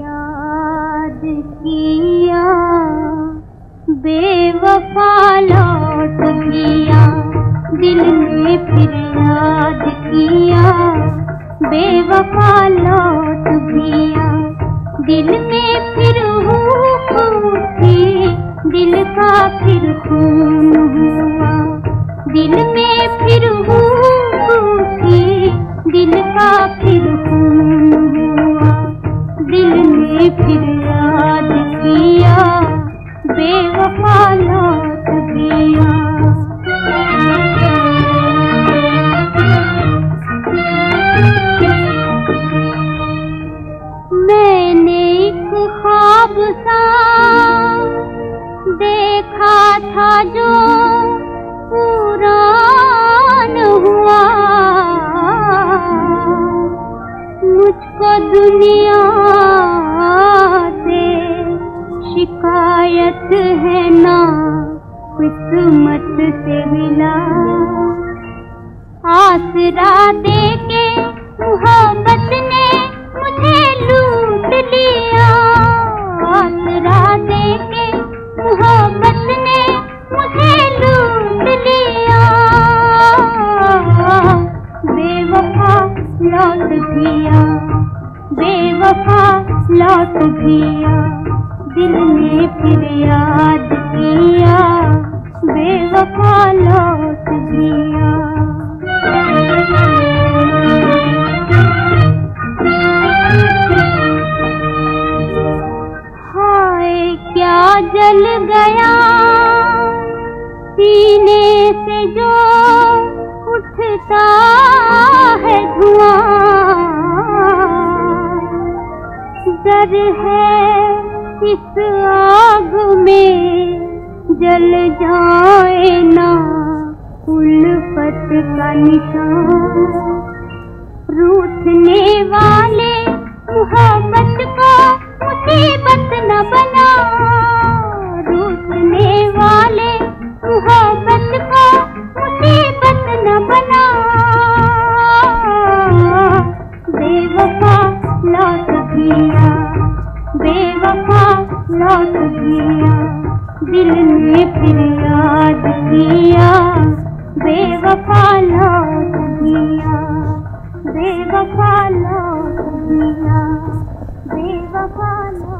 याद किया, बेवफा लौट किया, दिल में फिर याद किया, बेवफा लौट किया, दिल में फिर हूँ दिल का फिर खून हूँ फिर याद किया बेवफा लौट गया मैंने एक ख्वाब सा देखा था जो किस्मत से मिला। आसरा दे के मोहब्बत ने मुझे लूट लिया। आसरा दे के मोहब्बत ने मुझे लूट लिया। बेवफा लौट गया बेवफा लौट गया दिल ने फिर याद किया। लौट गया हाय, क्या जल गया? सीने से जो उठता है धुआँ। डर है इस आग में। जल जाए ना उल्फत का निशान। रूठने वाले मोहब्बत को मुसीबत न बना। रूठने वाले मोहब्बत को मुसीबत न बना। बेवफा लौट गया, बेवफा लौट गया। दिल ने फिर याद किया बेवफा लौट गया बेवफा लौट दिया बेवफा लौट